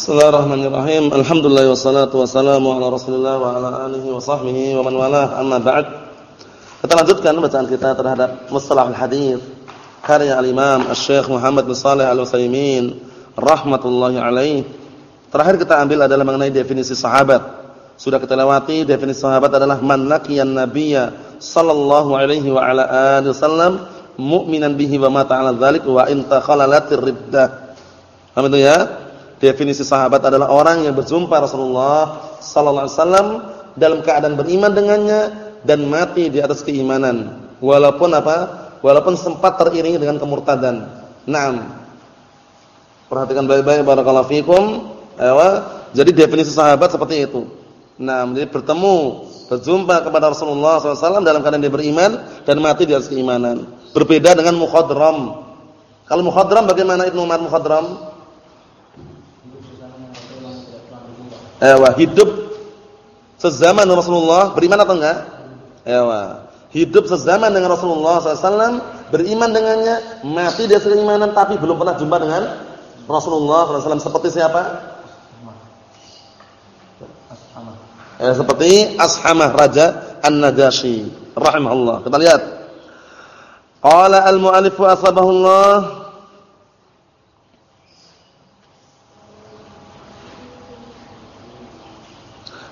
Bismillahirrahmanirrahim. Alhamdulillah wassalatu wassalamu ala Rasulillah wa ala alihi wa sahbihi wa man walah. Amma ba'd. Kita lanjutkan bacaan kita terhadap Mustalah al-Hadis karya al-Imam Asy-Syaikh Muhammad bin Shalih Al-Utsaimin rahmatullahi alaih. Terakhir kita ambil adalah mengenai definisi sahabat. Sudah kita lewati definisi sahabat adalah man laqiyan nabiyya sallallahu alaihi wa ala alihi wasallam mu'minan bihi wa mata 'ala dzalik wa in takhallalatir riddah. Paham itu ya? Definisi sahabat adalah orang yang berjumpa Rasulullah sallallahu alaihi wasallam dalam keadaan beriman dengannya dan mati di atas keimanan. Walaupun apa? Walaupun sempat teriringi dengan kemurtadan. Naam. Perhatikan baik-baik barakallahu fikum. Ewa, jadi definisi sahabat seperti itu. Nah, jadi bertemu, berjumpa kepada Rasulullah SAW dalam keadaan dia beriman dan mati di atas keimanan. Berbeda dengan mukhadram. Kalau mukhadram bagaimana Ibnu Umar mukhadram? Ewa, hidup sezaman dengan Rasulullah beriman atau enggak? Ewa, hidup sezaman dengan Rasulullah SAW beriman dengannya, mati dia keimanan tapi belum pernah jumpa dengan Rasulullah SAW seperti siapa? Eh, seperti Ashamah Raja An-Najasyi rahimahullah. Kita lihat. Qala al-mu'allif wa asbahullah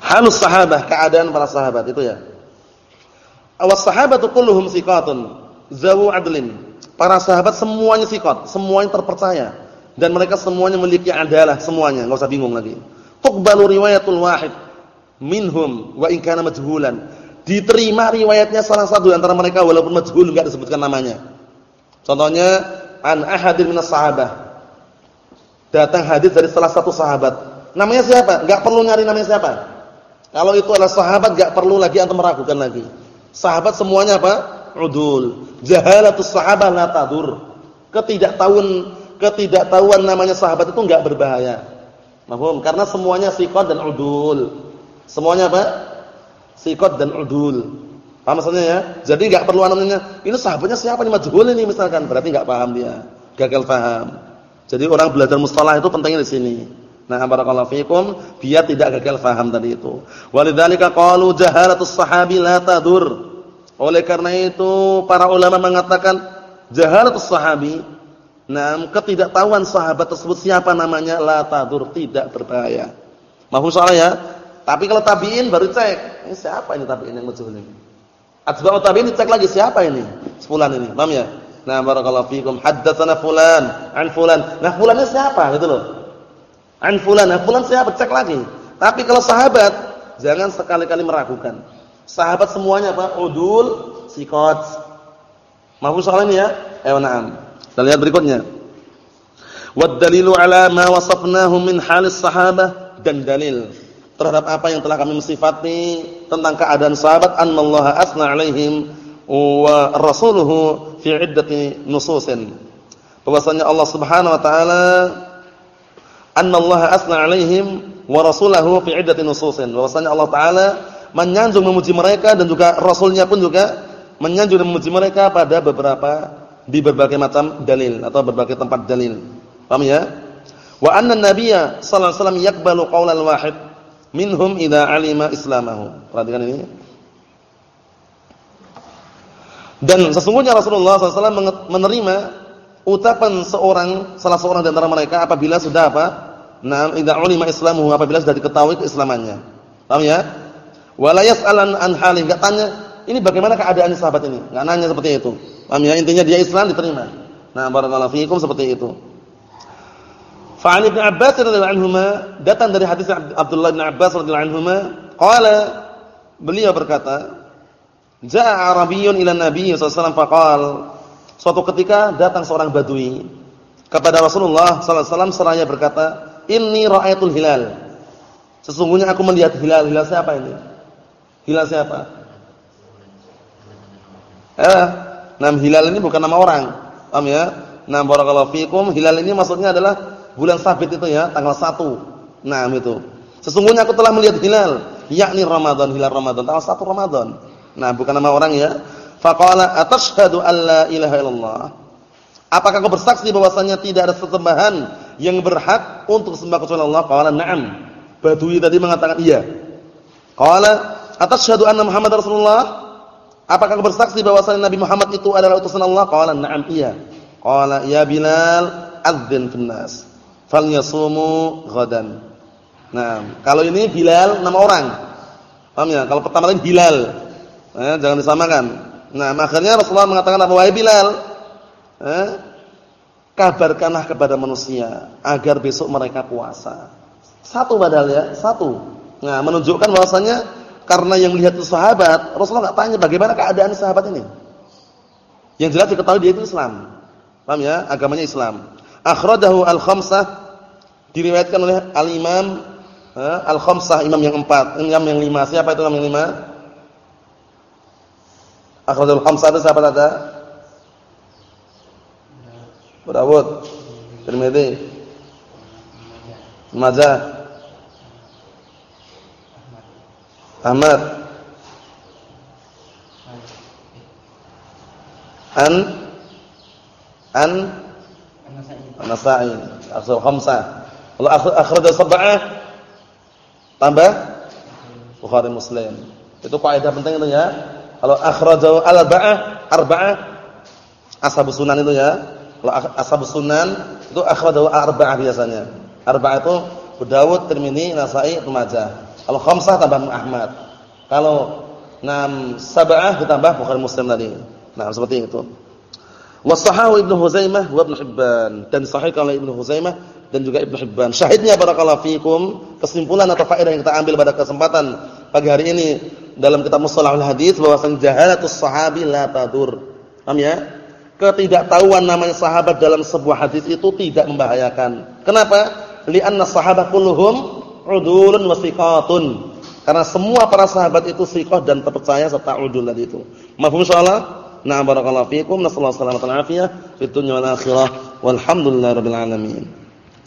Halus sahabah, keadaan para sahabat itu ya. Awas sahabatu kulluhum siqatun, zawu adlin. Para sahabat semuanya siqat, semuanya terpercaya dan mereka semuanya memiliki adalah semuanya, enggak usah bingung lagi. Tuqbalu riwayatul wahid minhum wa in kana majhulan. Diterima riwayatnya salah satu antara mereka walaupun majhul enggak disebutkan namanya. Contohnya an ahadin minas sahabah. Datang hadis dari salah satu sahabat. Namanya siapa? Enggak perlu nyari namanya siapa. Kalau itu adalah sahabat gak perlu lagi antum meragukan lagi. Sahabat semuanya apa? Udul. Jahalatus sahabah la tadur. Ketidaktahuan ketidaktahuan namanya sahabat itu enggak berbahaya. Mahfum? Karena semuanya sikot dan udul. Semuanya apa? Sikot dan udul. Paham maksudnya ya? Jadi enggak perlu namanya, ini sahabatnya siapa nih majhul ini misalkan, berarti enggak paham dia. Gagal paham. Jadi orang belajar mustalah itu pentingnya di sini. Nah, barakallahu fikum, biar tidak gagal faham tadi itu. Walidzalika qalu jahalatus sahabi la tadur. Oleh karena itu para ulama mengatakan jahalatus sahabi, nah ketidaktahuan sahabat tersebut siapa namanya la tadur, tidak berbahaya. Mahfum soalnya ya? Tapi kalau tabi'in baru cek, ini siapa ini tabi'in yang majhul ini? Atba'ut tabi'in cek lagi siapa ini? Sepulan ini, paham ya? Nah, barakallahu fikum, haddatsana fulan, an fulan. Nah, fulannya siapa gitu loh. An fulan, nah fulan siapa? Cek lagi. Tapi kalau sahabat, jangan sekali-kali meragukan. Sahabat semuanya apa? Udul, sikot. Mahfuz soal ini ya? Ayo na'am. Kita lihat berikutnya. Wad dalilu ala ma wasafnahu min halis sahabah dan dalil terhadap apa yang telah kami mensifati tentang keadaan sahabat annallaha asna alaihim wa rasuluhu fi iddati nususin. Bahwasanya Allah Subhanahu wa taala annallaha asna alaihim wa rasulahu fi iddati nususin. Bahwasanya Allah taala menyanjung memuji mereka dan juga rasulnya pun juga menyanjung dan memuji mereka pada beberapa di berbagai macam dalil atau berbagai tempat dalil. Paham ya? Wa anna nabiyya sallallahu alaihi wasallam yaqbalu qaulal wahid minhum idza alima islamahu. Perhatikan ini. Dan sesungguhnya Rasulullah SAW menerima ucapan seorang salah seorang di antara mereka apabila sudah apa? Nah, idza ulima islamuhu apabila sudah diketahui keislamannya. Paham ya? Wala yas'alan an hali, enggak tanya, ini bagaimana keadaan sahabat ini? Enggak nanya seperti itu. Paham ya? Intinya dia Islam diterima. Nah, barakallahu fiikum seperti itu. Fa'an Ibnu Abbas radhiyallahu anhuma datang dari hadis Abdullah bin Abbas radhiyallahu anhuma qala beliau berkata Ja'a Arabiyyun ila Nabi sallallahu alaihi wasallam suatu ketika datang seorang badui kepada Rasulullah sallallahu alaihi wasallam seraya berkata Inni ra'aitul hilal. Sesungguhnya aku melihat hilal. Hilal siapa ini? Hilal siapa? Eh, nama hilal ini bukan nama orang. Paham ya? Nah, barakallahu fikum, hilal ini maksudnya adalah bulan sabit itu ya, tanggal 1. Nah, itu. Sesungguhnya aku telah melihat hilal, yakni Ramadan, hilal Ramadan, tanggal 1 Ramadan. Nah, bukan nama orang ya. Faqala atashhadu alla ilaha illallah. Apakah kau bersaksi bahwasanya tidak ada sesembahan yang berhak untuk sembah kecuali Allah? Qala na'am. Badui tadi mengatakan iya. Qala atashhadu anna Muhammad Rasulullah? Apakah kau bersaksi bahwasanya Nabi Muhammad itu adalah utusan Allah? Qala na'am iya. Qala ya Bilal adzin fil nas. Falyasumu ghadan. Nah, kalau ini Bilal nama orang. Paham ya? Kalau pertama tadi Bilal. Eh, jangan disamakan. Nah, akhirnya Rasulullah mengatakan apa? Wahai Bilal, eh, kabarkanlah kepada manusia agar besok mereka puasa. Satu padahal ya, satu. Nah, menunjukkan bahwasanya karena yang melihat itu sahabat, Rasulullah enggak tanya bagaimana keadaan sahabat ini. Yang jelas diketahui dia itu Islam. Paham ya? Agamanya Islam. Akhrajahu al-khamsah diriwayatkan oleh al-Imam al-khamsah imam yang empat, imam yang lima. Siapa itu imam yang lima? Akhrajul khamsah itu siapa ada? Abu Dawud, Tirmidzi, Majah, Ahmad, An An An-Nasa'i, Akhrajul khamsah. Kalau akhrajul sab'ah tambah Bukhari Muslim. Itu kaidah penting itu ya. Kalau akhrajahu al-arba'ah, arba'ah ashabus sunan itu ya. Kalau ashabus sunan itu akhrajahu al-arba'ah biasanya. Arba'ah itu Abu Dawud, Nasa'i, Ibnu. Kalau khamsah tambah Ahmad. Kalau enam sab'ah ditambah Bukhari Muslim tadi. Nah, seperti itu. Wasahahu Ibnu Huzaimah wa Ibnu Hibban dan sahih oleh Ibnu Huzaimah dan juga Ibnu Hibban. Syahidnya barakallahu fikum, kesimpulan atau faedah yang kita ambil pada kesempatan pagi hari ini dalam kitab Mustalahul Hadis bahwasanya jahalatus sahabi la tadur. Paham ya? Ketidaktahuan namanya sahabat dalam sebuah hadis itu tidak membahayakan. Kenapa? Li'anna sahabat kulluhum udulun wa thiqatun. Karena semua para sahabat itu thiqah dan terpercaya serta udul tadi itu. Mafhum insyaallah? Nah barakallahu fiikum. Nasallahu wasallam wa fid dunya wal akhirah. Walhamdulillahirabbil alamin.